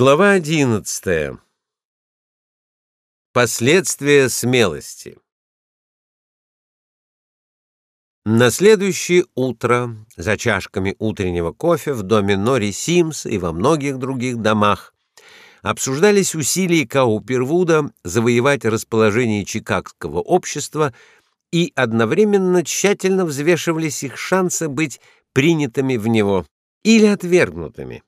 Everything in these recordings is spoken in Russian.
Глава 11. Последствия смелости. На следующее утро за чашками утреннего кофе в доме Нори Симс и во многих других домах обсуждались усилия Каупервуда завоевать расположение чикагского общества и одновременно тщательно взвешивались их шансы быть принятыми в него или отвергнутыми.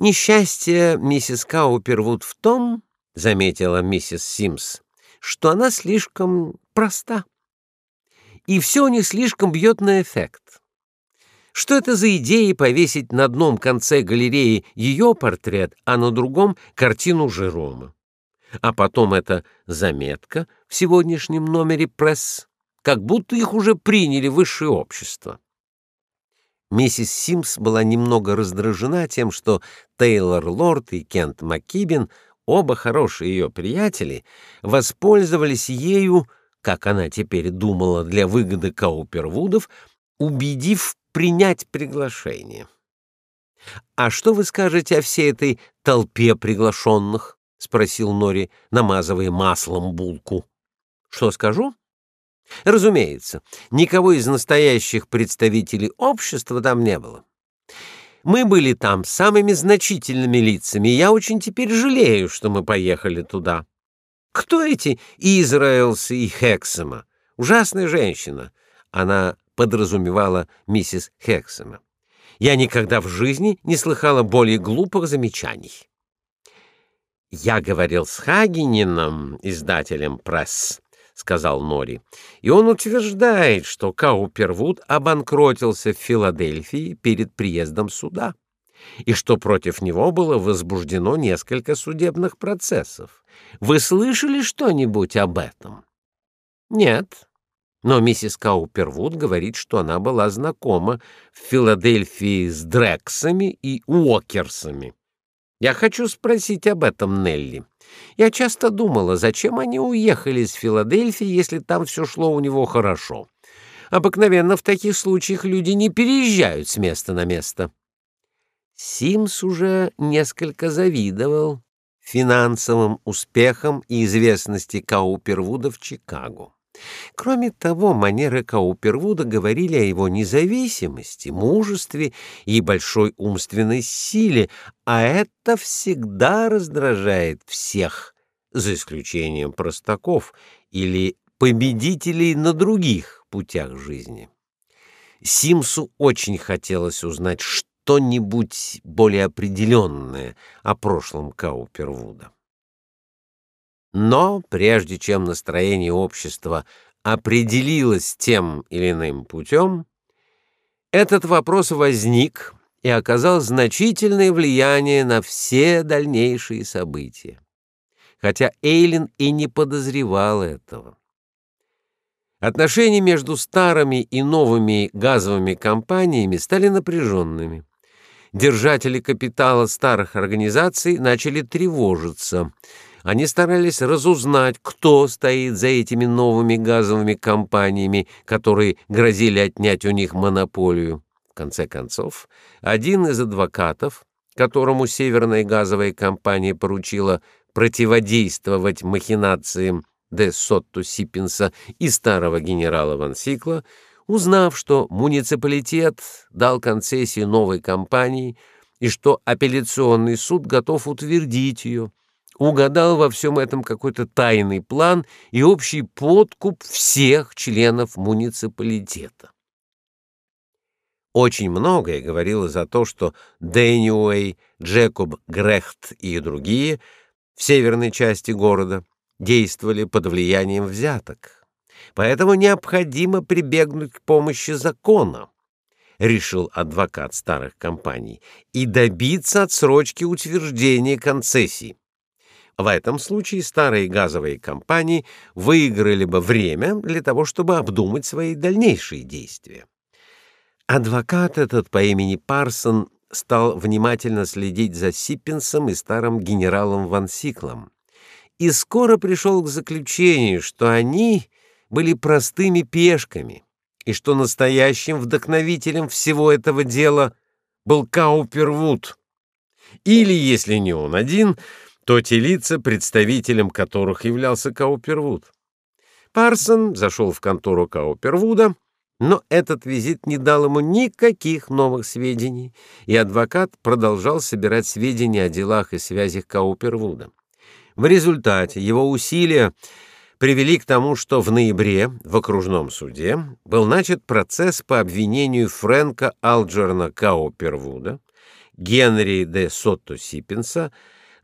Несчастье миссис Каупервуд в том, заметила миссис Симс, что она слишком проста. И все не слишком бьет на эффект. Что это за идея повесить на одном конце галереи ее портрет, а на другом картину Жерома? А потом эта заметка в сегодняшнем номере пресс, как будто их уже приняли высшее общество. Миссис Симс была немного раздражена тем, что Тейлор Лорд и Кент Маккибен, оба хорошие ее приятели, воспользовались ею, как она теперь думала, для выгоды Каупервудов, убедив принять приглашение. «А что вы скажете о всей этой толпе приглашенных?» — спросил Нори, намазывая маслом булку. «Что скажу?» Разумеется, никого из настоящих представителей общества там не было. Мы были там самыми значительными лицами, и я очень теперь жалею, что мы поехали туда. Кто эти Израилсы и Хексема? Ужасная женщина. Она подразумевала миссис Хексема. Я никогда в жизни не слыхала более глупых замечаний. Я говорил с Хагенином, издателем пресс, сказал Нори. И он утверждает, что Каупервуд обанкротился в Филадельфии перед приездом суда, и что против него было возбуждено несколько судебных процессов. Вы слышали что-нибудь об этом? Нет. Но миссис Каупервуд говорит, что она была знакома в Филадельфии с Дрексами и Уокерсами. Я хочу спросить об этом Нелли. Я часто думала, зачем они уехали из Филадельфии, если там все шло у него хорошо. Обыкновенно в таких случаях люди не переезжают с места на место. Симс уже несколько завидовал финансовым успехам и известности Каупервуда в Чикаго. Кроме того, манеры Каупервуда говорили о его независимости, мужестве и большой умственной силе, а это всегда раздражает всех, за исключением простаков или победителей на других путях жизни. Симсу очень хотелось узнать что-нибудь более определенное о прошлом Каупервуда. Но прежде чем настроение общества определилось тем или иным путем, этот вопрос возник и оказал значительное влияние на все дальнейшие события, хотя Эйлин и не подозревал этого. Отношения между старыми и новыми газовыми компаниями стали напряженными. Держатели капитала старых организаций начали тревожиться – они старались разузнать, кто стоит за этими новыми газовыми компаниями, которые грозили отнять у них монополию. В конце концов, один из адвокатов, которому Северная газовая компания поручила противодействовать махинациям де Сотто Сиппенса и старого генерала Ван Сикла, узнав, что муниципалитет дал концессию новой компании и что апелляционный суд готов утвердить ее, угадал во всем этом какой-то тайный план и общий подкуп всех членов муниципалитета. Очень многое говорило за то, что Дэниуэй, Джекоб Грехт и другие в северной части города действовали под влиянием взяток. Поэтому необходимо прибегнуть к помощи закона, решил адвокат старых компаний, и добиться отсрочки утверждения концессий. В этом случае старые газовые компании выиграли бы время для того, чтобы обдумать свои дальнейшие действия. Адвокат этот по имени Парсон стал внимательно следить за Сиппенсом и старым генералом Ван Сиклом и скоро пришел к заключению, что они были простыми пешками и что настоящим вдохновителем всего этого дела был Каупервуд Или, если не он один, то те лица, представителем которых являлся Каупервуд. Парсон зашел в контору Каупервуда, но этот визит не дал ему никаких новых сведений, и адвокат продолжал собирать сведения о делах и связях Каупервуда. В результате его усилия привели к тому, что в ноябре в окружном суде был начат процесс по обвинению Фрэнка Алджерна Каупервуда, Генри де Сотто Сипенса,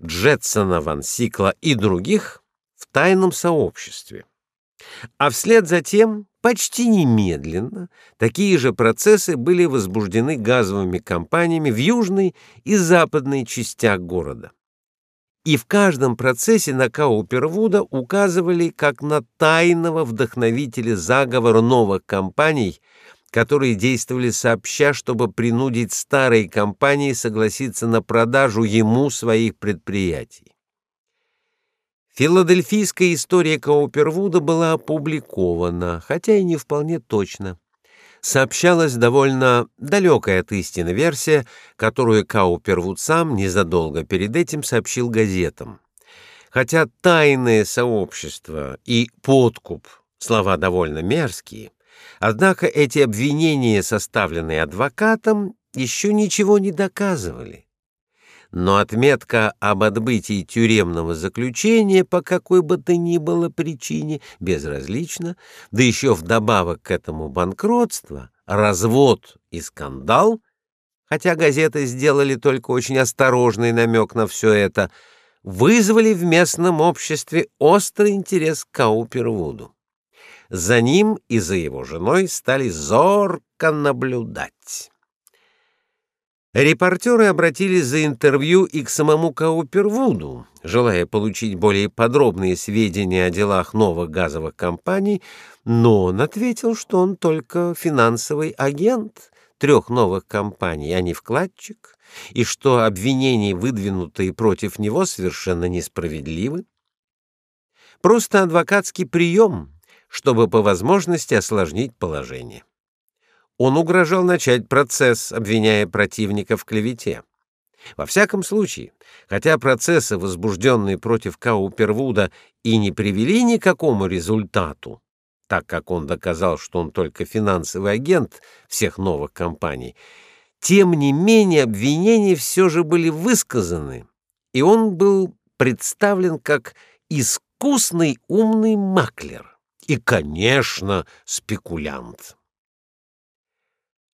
Джетсона Ван Сикла и других в тайном сообществе. А вслед за тем, почти немедленно, такие же процессы были возбуждены газовыми компаниями в южной и западной частях города. И в каждом процессе на Каупервуда указывали как на тайного вдохновителя заговора новых компаний, которые действовали сообща, чтобы принудить старые компании согласиться на продажу ему своих предприятий. Филадельфийская история Каупервуда была опубликована, хотя и не вполне точно. Сообщалась довольно далекая от истины версия, которую Каупервуд сам незадолго перед этим сообщил газетам. Хотя тайное сообщество и подкуп слова довольно мерзкие, однако эти обвинения, составленные адвокатом, еще ничего не доказывали но отметка об отбытии тюремного заключения по какой бы то ни было причине безразлична, да еще вдобавок к этому банкротство, развод и скандал, хотя газеты сделали только очень осторожный намек на все это, вызвали в местном обществе острый интерес к Каупервуду. За ним и за его женой стали зорко наблюдать. Репортеры обратились за интервью и к самому Каупервуду, желая получить более подробные сведения о делах новых газовых компаний, но он ответил, что он только финансовый агент трех новых компаний, а не вкладчик, и что обвинения, выдвинутые против него, совершенно несправедливы. Просто адвокатский прием, чтобы по возможности осложнить положение. Он угрожал начать процесс, обвиняя противника в клевете. Во всяком случае, хотя процессы, возбужденные против Каупервуда, и не привели ни к какому результату, так как он доказал, что он только финансовый агент всех новых компаний, тем не менее обвинения все же были высказаны, и он был представлен как искусный умный маклер и, конечно, спекулянт.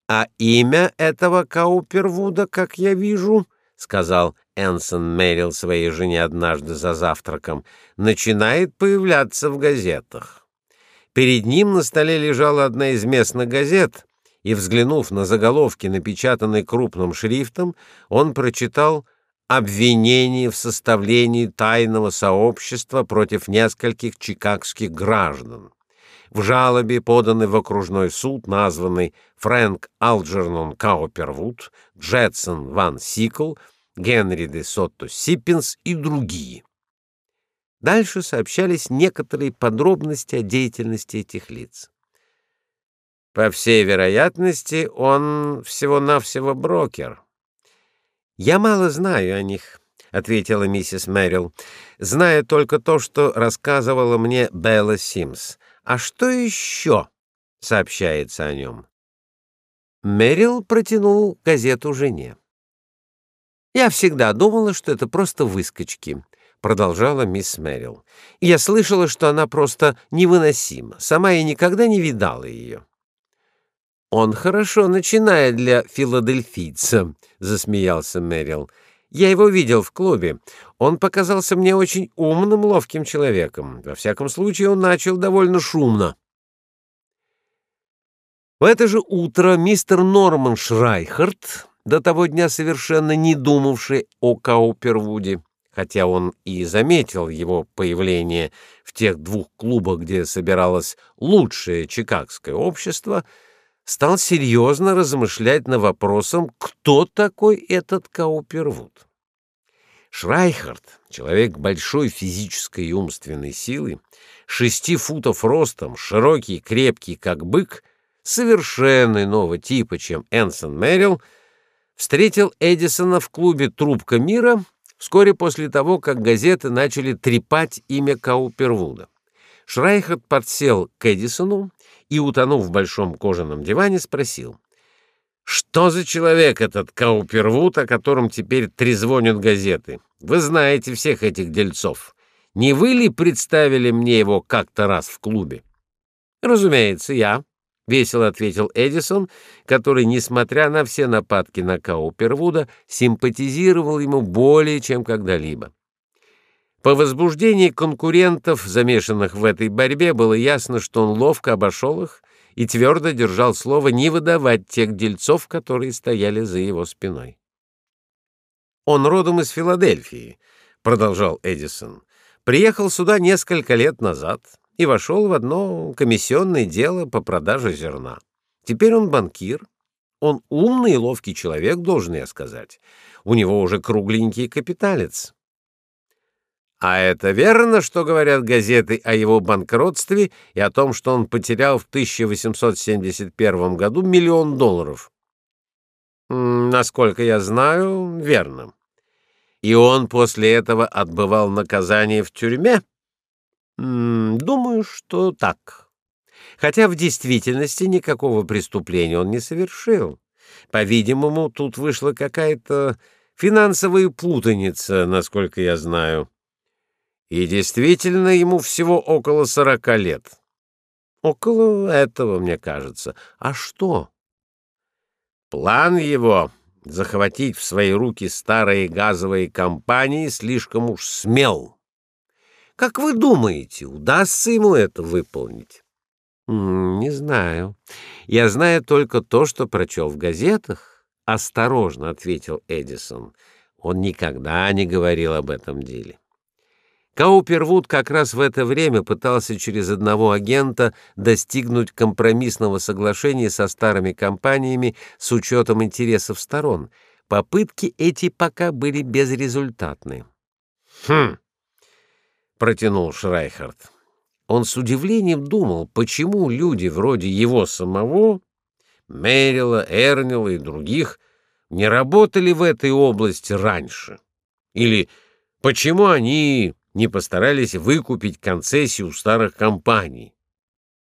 А имя этого Каупервуда, как я вижу, сказал Энсон Мэрил своей жене однажды за завтраком, начинает появляться в газетах. Перед ним на столе лежала одна из местных газет, и взглянув на заголовки, напечатанные крупным шрифтом, он прочитал обвинение в составлении тайного сообщества против нескольких чикагских граждан в жалобе, поданной в окружной суд, названный Фрэнк Алджернон Каупервуд, Джетсон Ван Сикл, Генри де Сотто Сиппинс и другие. Дальше сообщались некоторые подробности о деятельности этих лиц. По всей вероятности, он всего-навсего брокер. Я мало знаю о них, ответила миссис Мэрил. Знаю только то, что рассказывала мне Белла Симс. А что еще сообщается о нем? Мэрил протянул газету жене. Я всегда думала, что это просто выскочки, продолжала мисс Мэрил. Я слышала, что она просто невыносима. Сама я никогда не видала ее. Он хорошо начинает для филадельфийца, засмеялся Мэрил. Я его видел в клубе. Он показался мне очень умным, ловким человеком. Во всяком случае, он начал довольно шумно. В это же утро мистер Норман Шрайхард, до того дня совершенно не думавший о Каупервуде, хотя он и заметил его появление в тех двух клубах, где собиралось лучшее чикагское общество, стал серьезно размышлять над вопросом, кто такой этот Каупервуд. Шрайхард, человек большой физической и умственной силы, шести футов ростом, широкий, крепкий, как бык, совершенно иного типа, чем Энсон Мэрил, встретил Эдисона в клубе «Трубка мира» вскоре после того, как газеты начали трепать имя Каупервуда. Шрайхерт подсел к Эдисону и, утонув в большом кожаном диване, спросил, «Что за человек этот Каупервуд, о котором теперь трезвонят газеты? Вы знаете всех этих дельцов. Не вы ли представили мне его как-то раз в клубе?» «Разумеется, я», — весело ответил Эдисон, который, несмотря на все нападки на Каупервуда, симпатизировал ему более чем когда-либо. По возбуждении конкурентов, замешанных в этой борьбе, было ясно, что он ловко обошел их и твердо держал слово не выдавать тех дельцов, которые стояли за его спиной. «Он родом из Филадельфии», — продолжал Эдисон. «Приехал сюда несколько лет назад и вошел в одно комиссионное дело по продаже зерна. Теперь он банкир. Он умный и ловкий человек, должен я сказать. У него уже кругленький капиталец. А это верно, что говорят газеты о его банкротстве и о том, что он потерял в 1871 году миллион долларов? Насколько я знаю, верно. И он после этого отбывал наказание в тюрьме? Думаю, что так. Хотя в действительности никакого преступления он не совершил. По-видимому, тут вышла какая-то финансовая путаница, насколько я знаю. И действительно, ему всего около сорока лет. Около этого, мне кажется. А что? План его захватить в свои руки старые газовые компании слишком уж смел. Как вы думаете, удастся ему это выполнить? Не знаю. Я знаю только то, что прочел в газетах. Осторожно, ответил Эдисон. Он никогда не говорил об этом деле. Каупервуд как раз в это время пытался через одного агента достигнуть компромиссного соглашения со старыми компаниями с учетом интересов сторон. Попытки эти пока были безрезультатны. Хм, протянул Шрайхард. Он с удивлением думал, почему люди вроде его самого, Мерила, Эрнила и других не работали в этой области раньше. Или почему они не постарались выкупить концессию у старых компаний.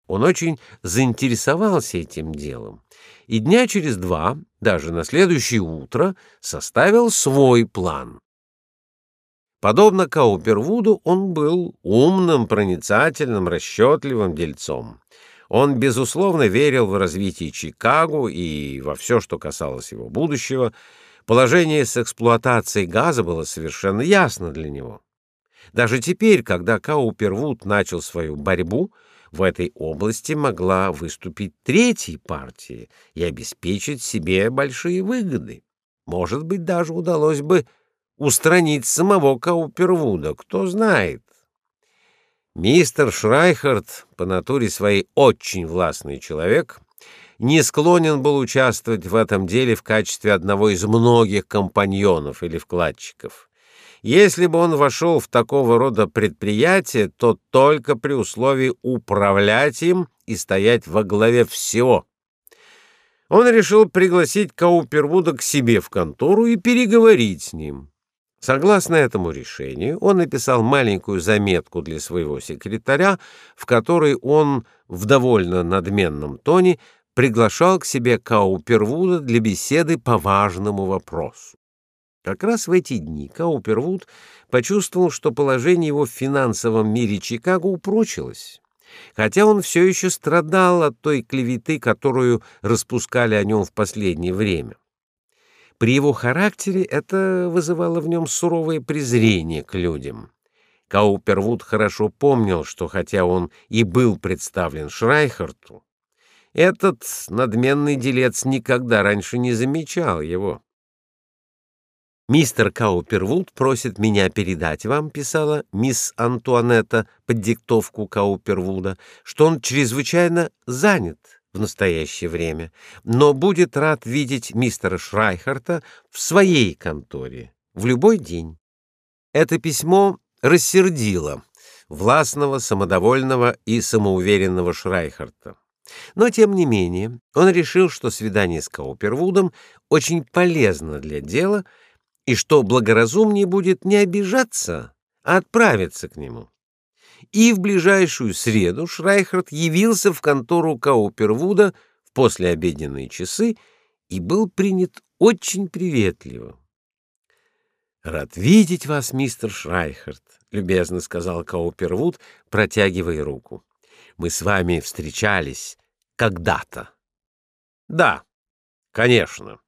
Он очень заинтересовался этим делом и дня через два, даже на следующее утро, составил свой план. Подобно Каупервуду, он был умным, проницательным, расчетливым дельцом. Он, безусловно, верил в развитие Чикаго и во все, что касалось его будущего. Положение с эксплуатацией газа было совершенно ясно для него. Даже теперь, когда Каупервуд начал свою борьбу, в этой области могла выступить третья партия и обеспечить себе большие выгоды. Может быть, даже удалось бы устранить самого Каупервуда, кто знает. Мистер Шрайхард, по натуре своей очень властный человек, не склонен был участвовать в этом деле в качестве одного из многих компаньонов или вкладчиков. Если бы он вошел в такого рода предприятие, то только при условии управлять им и стоять во главе всего. Он решил пригласить Каупервуда к себе в контору и переговорить с ним. Согласно этому решению, он написал маленькую заметку для своего секретаря, в которой он в довольно надменном тоне приглашал к себе Каупервуда для беседы по важному вопросу. Как раз в эти дни Каупервуд почувствовал, что положение его в финансовом мире Чикаго упрочилось, хотя он все еще страдал от той клеветы, которую распускали о нем в последнее время. При его характере это вызывало в нем суровое презрение к людям. Каупервуд хорошо помнил, что хотя он и был представлен Шрайхарту, этот надменный делец никогда раньше не замечал его. Мистер Каупервуд просит меня передать вам, писала мисс Антуанетта под диктовку Каупервуда, что он чрезвычайно занят в настоящее время, но будет рад видеть мистера Шрайхарта в своей конторе в любой день. Это письмо рассердило властного, самодовольного и самоуверенного Шрайхарта. Но тем не менее, он решил, что свидание с Каупервудом очень полезно для дела и что благоразумнее будет не обижаться, а отправиться к нему. И в ближайшую среду Шрайхерт явился в контору Каупервуда в послеобеденные часы и был принят очень приветливо. Рад видеть вас, мистер Шрайхерт, любезно сказал Каупервуд, протягивая руку. Мы с вами встречались когда-то. Да, конечно,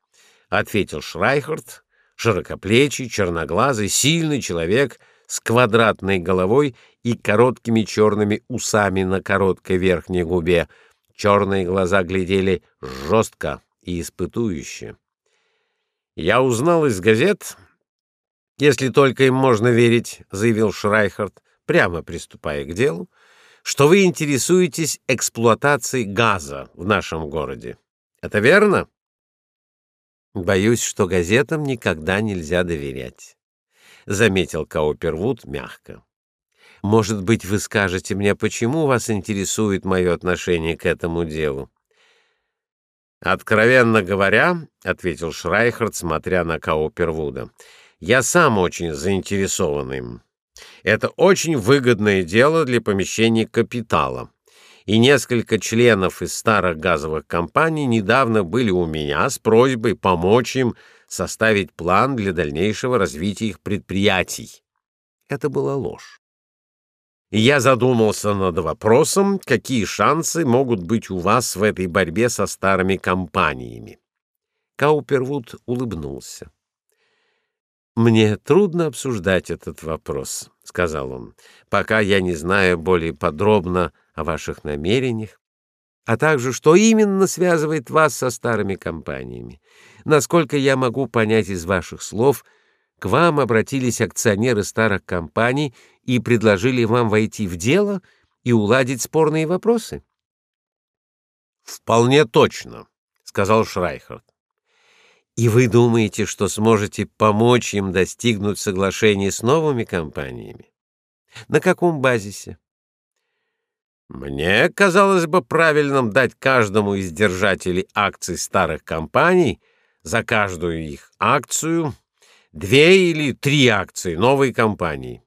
ответил Шрайхерт, широкоплечий, черноглазый, сильный человек с квадратной головой и короткими черными усами на короткой верхней губе. Черные глаза глядели жестко и испытующе. Я узнал из газет, если только им можно верить, заявил Шрайхард, прямо приступая к делу, что вы интересуетесь эксплуатацией газа в нашем городе. Это верно? Боюсь, что газетам никогда нельзя доверять, заметил Каупервуд мягко. Может быть, вы скажете мне, почему вас интересует мое отношение к этому делу? Откровенно говоря, ответил Шрайхерд, смотря на Каупервуда. Я сам очень заинтересован им. Это очень выгодное дело для помещения капитала. И несколько членов из старых газовых компаний недавно были у меня с просьбой помочь им составить план для дальнейшего развития их предприятий. Это была ложь. И я задумался над вопросом, какие шансы могут быть у вас в этой борьбе со старыми компаниями. Каупервуд улыбнулся. Мне трудно обсуждать этот вопрос, сказал он, пока я не знаю более подробно о ваших намерениях, а также что именно связывает вас со старыми компаниями. Насколько я могу понять из ваших слов, к вам обратились акционеры старых компаний и предложили вам войти в дело и уладить спорные вопросы. Вполне точно, сказал Шрайхерт. И вы думаете, что сможете помочь им достигнуть соглашения с новыми компаниями? На каком базисе? Мне казалось бы правильным дать каждому из держателей акций старых компаний за каждую их акцию две или три акции новой компании.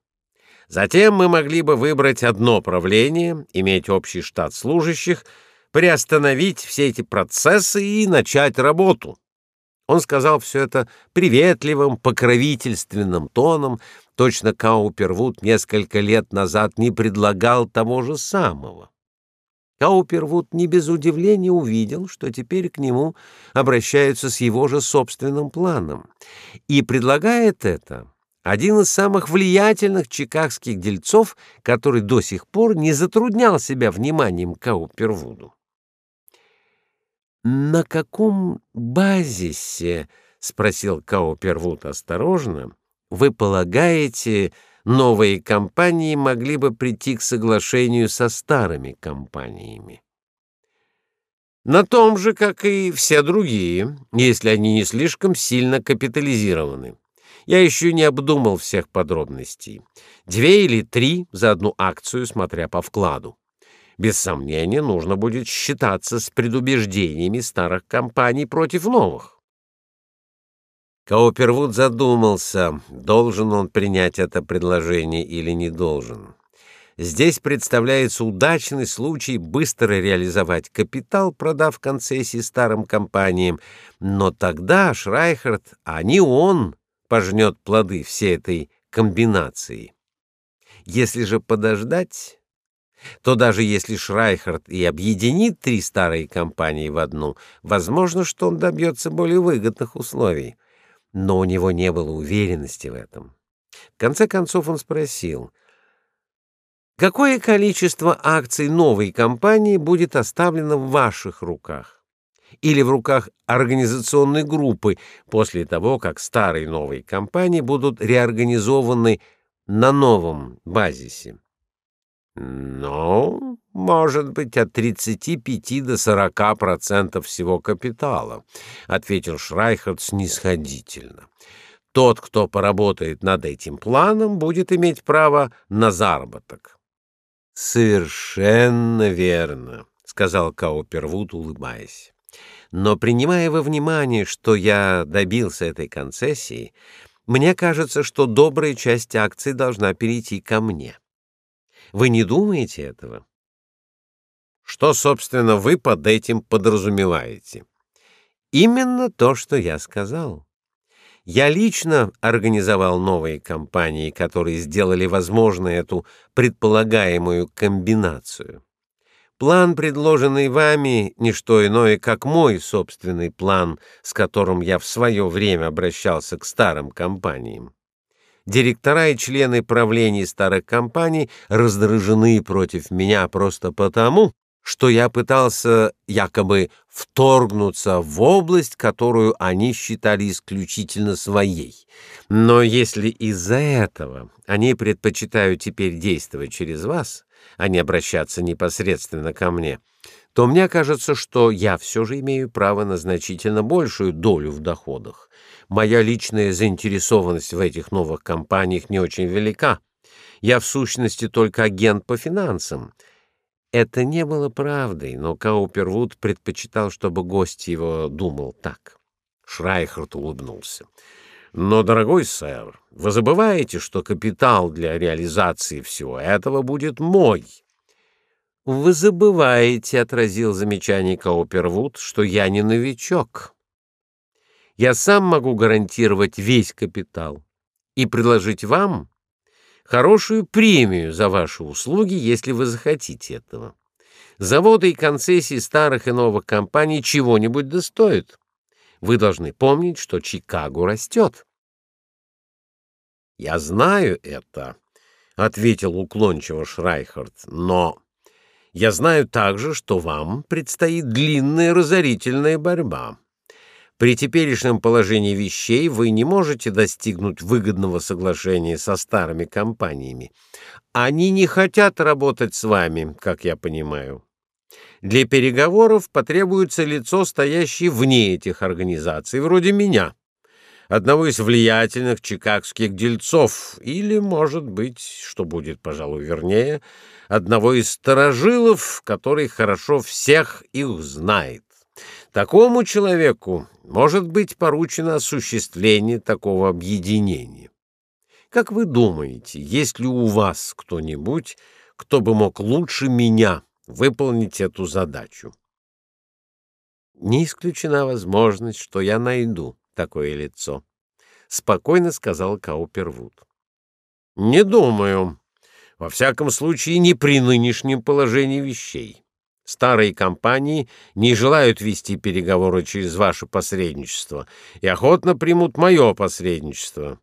Затем мы могли бы выбрать одно правление, иметь общий штат служащих, приостановить все эти процессы и начать работу. Он сказал все это приветливым, покровительственным тоном, точно Каупервуд несколько лет назад не предлагал того же самого. Каупервуд не без удивления увидел, что теперь к нему обращаются с его же собственным планом, и предлагает это один из самых влиятельных чикагских дельцов, который до сих пор не затруднял себя вниманием Каупервуду. На каком базисе, спросил Каупервуд осторожно, вы полагаете, новые компании могли бы прийти к соглашению со старыми компаниями? На том же, как и все другие, если они не слишком сильно капитализированы. Я еще не обдумал всех подробностей. Две или три за одну акцию, смотря по вкладу без сомнения, нужно будет считаться с предубеждениями старых компаний против новых. Каупервуд задумался, должен он принять это предложение или не должен. Здесь представляется удачный случай быстро реализовать капитал, продав концессии старым компаниям, но тогда Шрайхерт, а не он, пожнет плоды всей этой комбинации. Если же подождать, то даже если Шрайхерт и объединит три старые компании в одну, возможно, что он добьется более выгодных условий. Но у него не было уверенности в этом. В конце концов он спросил: "Какое количество акций новой компании будет оставлено в ваших руках или в руках организационной группы после того, как старые новые компании будут реорганизованы на новом базисе?" Ну, может быть, от 35 до 40 процентов всего капитала, ответил Шрайхерт снисходительно. Тот, кто поработает над этим планом, будет иметь право на заработок. Совершенно верно, сказал Каупервуд, улыбаясь. Но принимая во внимание, что я добился этой концессии, мне кажется, что добрая часть акций должна перейти ко мне. Вы не думаете этого? Что, собственно, вы под этим подразумеваете? Именно то, что я сказал. Я лично организовал новые компании, которые сделали возможной эту предполагаемую комбинацию. План, предложенный вами, не что иное, как мой собственный план, с которым я в свое время обращался к старым компаниям. Директора и члены правлений старых компаний раздражены против меня просто потому, что я пытался якобы вторгнуться в область, которую они считали исключительно своей. Но если из-за этого они предпочитают теперь действовать через вас, а не обращаться непосредственно ко мне, то мне кажется, что я все же имею право на значительно большую долю в доходах. Моя личная заинтересованность в этих новых компаниях не очень велика. Я в сущности только агент по финансам — это не было правдой, но Каупервуд предпочитал, чтобы гость его думал так. Шрайхерт улыбнулся. Но, дорогой сэр, вы забываете, что капитал для реализации всего этого будет мой. Вы забываете, отразил замечание Каупервуд, что я не новичок. Я сам могу гарантировать весь капитал и предложить вам хорошую премию за ваши услуги, если вы захотите этого. Заводы и концессии старых и новых компаний чего-нибудь достоят. Вы должны помнить, что Чикаго растет. Я знаю это, ответил уклончиво Шрайхард. Но я знаю также, что вам предстоит длинная разорительная борьба. При теперешнем положении вещей вы не можете достигнуть выгодного соглашения со старыми компаниями. Они не хотят работать с вами, как я понимаю. Для переговоров потребуется лицо, стоящее вне этих организаций, вроде меня, одного из влиятельных чикагских дельцов, или, может быть, что будет, пожалуй, вернее, одного из сторожилов, который хорошо всех их знает. Такому человеку может быть поручено осуществление такого объединения. Как вы думаете, есть ли у вас кто-нибудь, кто бы мог лучше меня выполнить эту задачу? Не исключена возможность, что я найду такое лицо, спокойно сказал Каупервуд. Не думаю. Во всяком случае, не при нынешнем положении вещей. Старые компании не желают вести переговоры через ваше посредничество и охотно примут мое посредничество.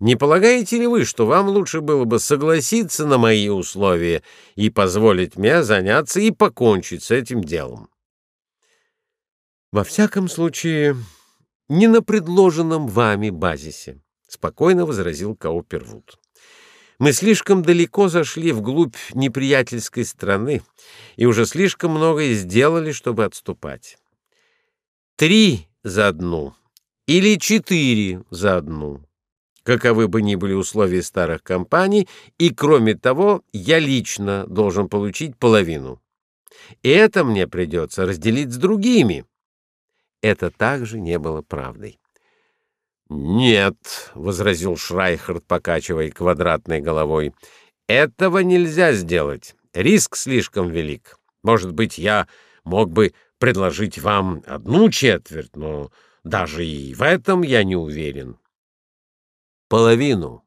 Не полагаете ли вы, что вам лучше было бы согласиться на мои условия и позволить мне заняться и покончить с этим делом? Во всяком случае, не на предложенном вами базисе, спокойно возразил Каупервуд. Мы слишком далеко зашли вглубь неприятельской страны и уже слишком многое сделали, чтобы отступать. Три за одну или четыре за одну. Каковы бы ни были условия старых компаний, и кроме того, я лично должен получить половину. И это мне придется разделить с другими. Это также не было правдой. «Нет», — возразил Шрайхерд, покачивая квадратной головой, — «этого нельзя сделать. Риск слишком велик. Может быть, я мог бы предложить вам одну четверть, но даже и в этом я не уверен». «Половину.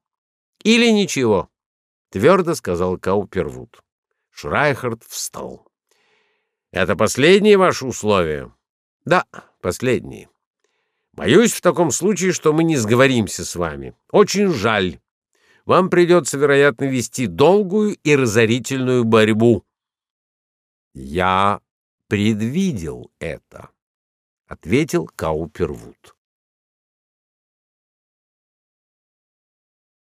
Или ничего», — твердо сказал Каупервуд. Шрайхерд встал. «Это последние ваши условия?» «Да, последние». Боюсь в таком случае, что мы не сговоримся с вами. Очень жаль. Вам придется, вероятно, вести долгую и разорительную борьбу. Я предвидел это, ответил Каупервуд.